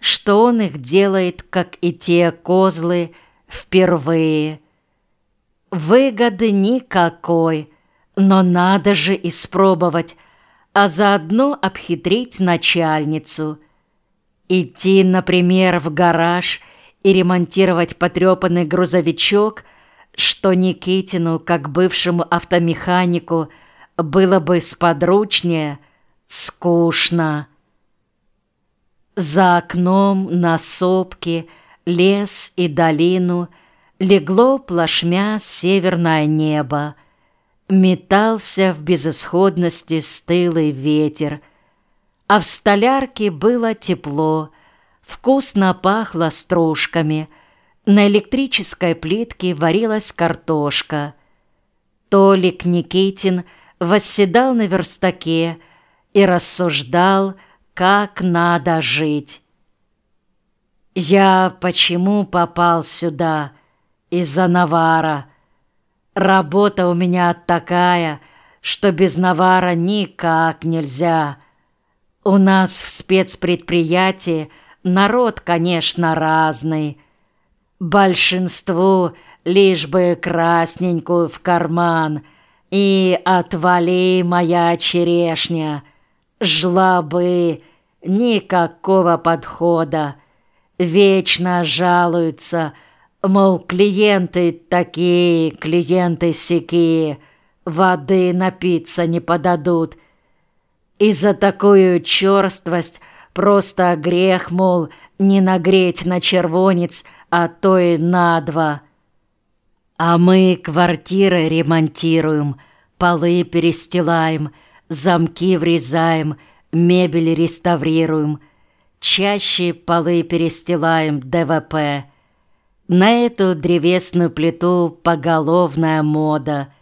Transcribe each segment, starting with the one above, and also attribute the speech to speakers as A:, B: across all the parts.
A: что он их делает, как и те козлы, впервые. Выгоды никакой, но надо же испробовать, а заодно обхитрить начальницу. Идти, например, в гараж и ремонтировать потрепанный грузовичок, что Никитину, как бывшему автомеханику, было бы сподручнее, скучно. За окном на сопке, лес и долину легло плашмя северное небо. Метался в безысходности стылый ветер, а в столярке было тепло, вкусно пахло стружками, на электрической плитке варилась картошка. Толик Никитин восседал на верстаке и рассуждал, как надо жить. Я почему попал сюда? Из-за навара. Работа у меня такая, что без навара никак нельзя. У нас в спецпредприятии народ, конечно, разный. Большинству лишь бы красненькую в карман и отвали моя черешня. Жлобы, Никакого подхода. Вечно жалуются, мол, клиенты такие, клиенты сякие, воды напиться не подадут. И за такую черствость просто грех, мол, не нагреть на червонец, а то и на два. А мы квартиры ремонтируем, полы перестилаем, замки врезаем — мебель реставрируем, чаще полы перестилаем ДВП. На эту древесную плиту поголовная мода.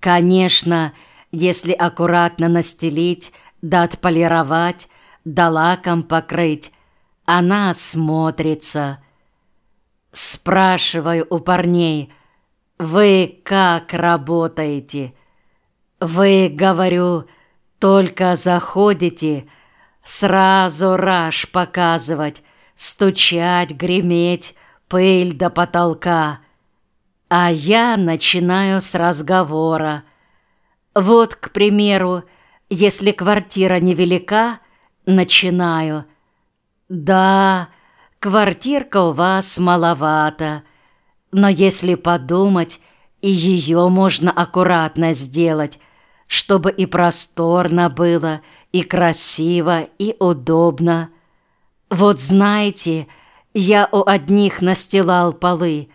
A: Конечно, если аккуратно настелить, да отполировать, да лаком покрыть, она смотрится. Спрашиваю у парней, вы как работаете? Вы, говорю, только заходите, сразу раж показывать, стучать, греметь, пыль до потолка. А я начинаю с разговора. Вот, к примеру, если квартира невелика, начинаю. Да, квартирка у вас маловато, но если подумать, и ее можно аккуратно сделать, чтобы и просторно было, и красиво, и удобно. Вот знаете, я у одних настилал полы,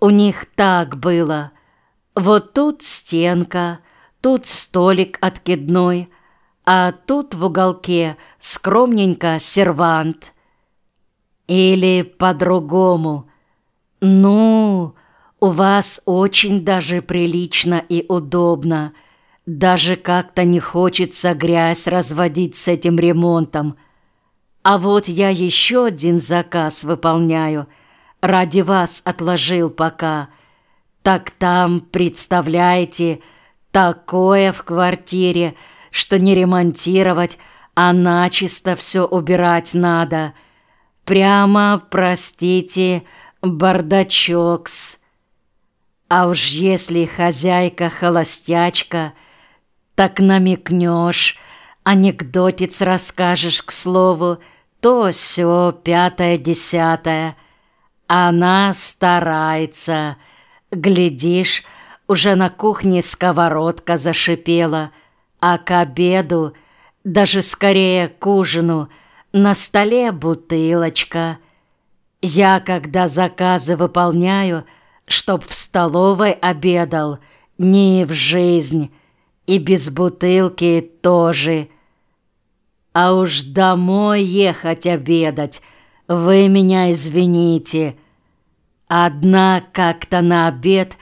A: у них так было. Вот тут стенка, тут столик откидной, а тут в уголке скромненько сервант. Или по-другому. Ну, у вас очень даже прилично и удобно — даже как-то не хочется грязь разводить с этим ремонтом. А вот я еще один заказ выполняю. Ради вас отложил пока. Так там, представляете, такое в квартире, что не ремонтировать, а начисто все убирать надо. Прямо, простите, бардачокс. А уж если хозяйка-холостячка — так намекнешь, анекдотец расскажешь, к слову, то все пятое-десятое. Она старается. Глядишь, уже на кухне сковородка зашипела, а к обеду, даже скорее к ужину, на столе бутылочка. Я, когда заказы выполняю, чтоб в столовой обедал, не в жизнь, и без бутылки тоже. А уж домой ехать обедать, вы меня извините. Одна как-то на обед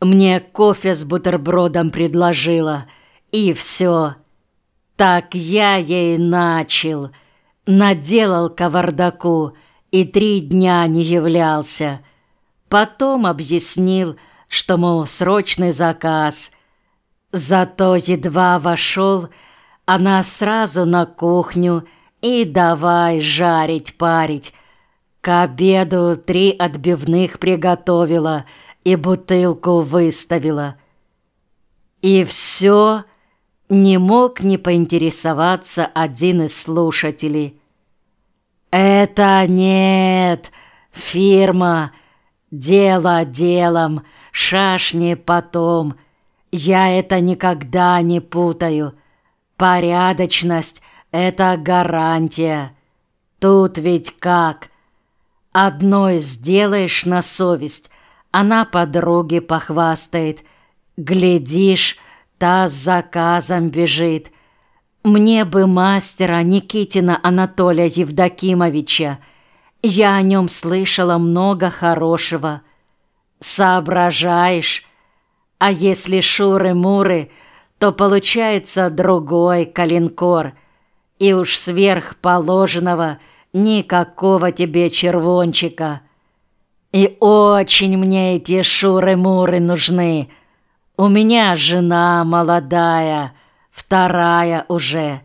A: мне кофе с бутербродом предложила, и все. Так я ей начал, наделал кавардаку и три дня не являлся. Потом объяснил, что, мол, срочный заказ — Зато едва вошел, она сразу на кухню и давай жарить, парить. К обеду три отбивных приготовила и бутылку выставила. И все не мог не поинтересоваться один из слушателей. «Это нет, фирма, дело делом, шашни потом. Я это никогда не путаю. Порядочность — это гарантия. Тут ведь как? Одной сделаешь на совесть, она подруге похвастает. Глядишь, та с заказом бежит. Мне бы мастера Никитина Анатолия Евдокимовича. Я о нем слышала много хорошего. Соображаешь? А если шуры-муры, то получается другой калинкор. И уж сверх положенного никакого тебе червончика. И очень мне эти шуры-муры нужны. У меня жена молодая, вторая уже.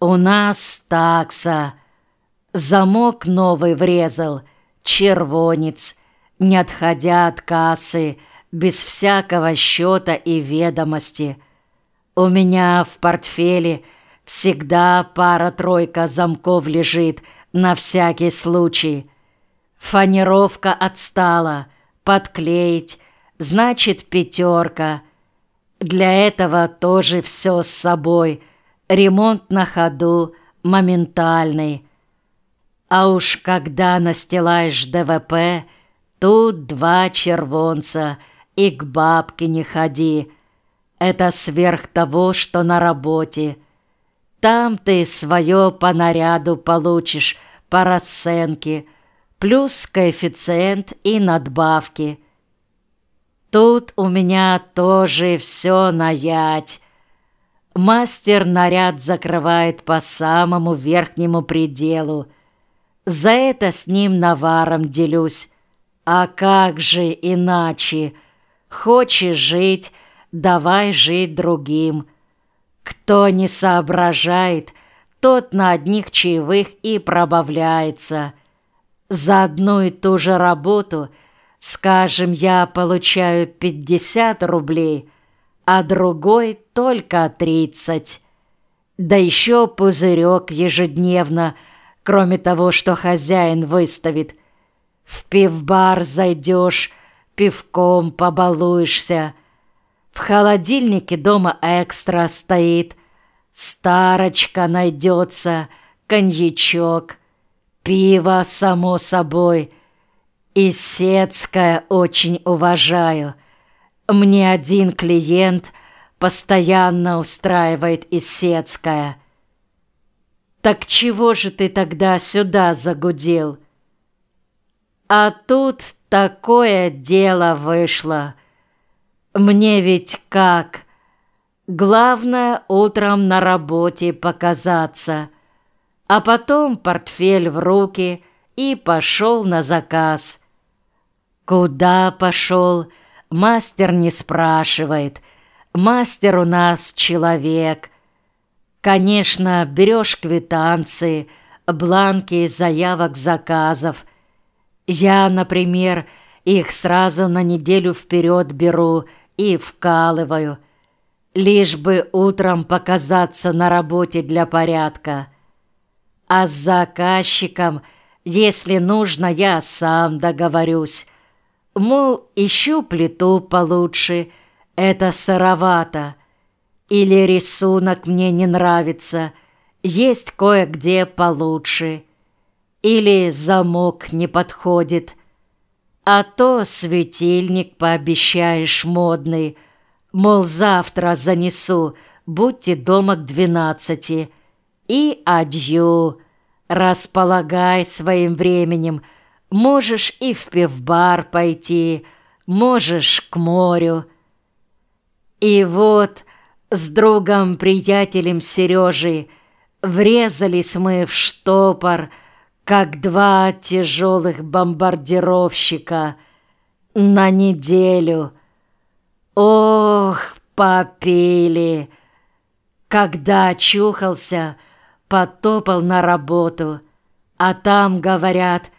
A: У нас такса. Замок новый врезал, червонец, не отходя от кассы, без всякого счета и ведомости. У меня в портфеле всегда пара-тройка замков лежит на всякий случай. Фанеровка отстала, подклеить, значит пятерка. Для этого тоже все с собой. Ремонт на ходу, моментальный. А уж когда настилаешь ДВП, тут два червонца — и к бабке не ходи. Это сверх того, что на работе. Там ты свое по наряду получишь, по расценке, плюс коэффициент и надбавки. Тут у меня тоже все наять. Мастер наряд закрывает по самому верхнему пределу. За это с ним наваром делюсь. А как же иначе? Хочешь жить, давай жить другим. Кто не соображает, тот на одних чаевых и пробавляется. За одну и ту же работу, скажем, я получаю 50 рублей, а другой только 30. Да еще пузырек ежедневно, кроме того, что хозяин выставит. В пивбар зайдешь, пивком побалуешься. В холодильнике дома экстра стоит. Старочка найдется, коньячок, пиво, само собой. И сетское очень уважаю. Мне один клиент постоянно устраивает Исетская. Так чего же ты тогда сюда загудел? А тут Такое дело вышло. Мне ведь как? Главное утром на работе показаться, а потом портфель в руки и пошел на заказ. Куда пошел? Мастер не спрашивает. Мастер у нас человек. Конечно, берешь квитанции, бланки заявок заказов, я, например, их сразу на неделю вперед беру и вкалываю, лишь бы утром показаться на работе для порядка. А с заказчиком, если нужно, я сам договорюсь. Мол, ищу плиту получше, это сыровато. Или рисунок мне не нравится, есть кое-где получше. Или замок не подходит, а то светильник пообещаешь модный, мол, завтра занесу, будьте дома к двенадцати. И адью, располагай своим временем, можешь и в пивбар пойти, можешь к морю. И вот с другом-приятелем Сережей врезались мы в штопор, как два тяжелых бомбардировщика на неделю. Ох, попили! Когда очухался, потопал на работу, а там, говорят,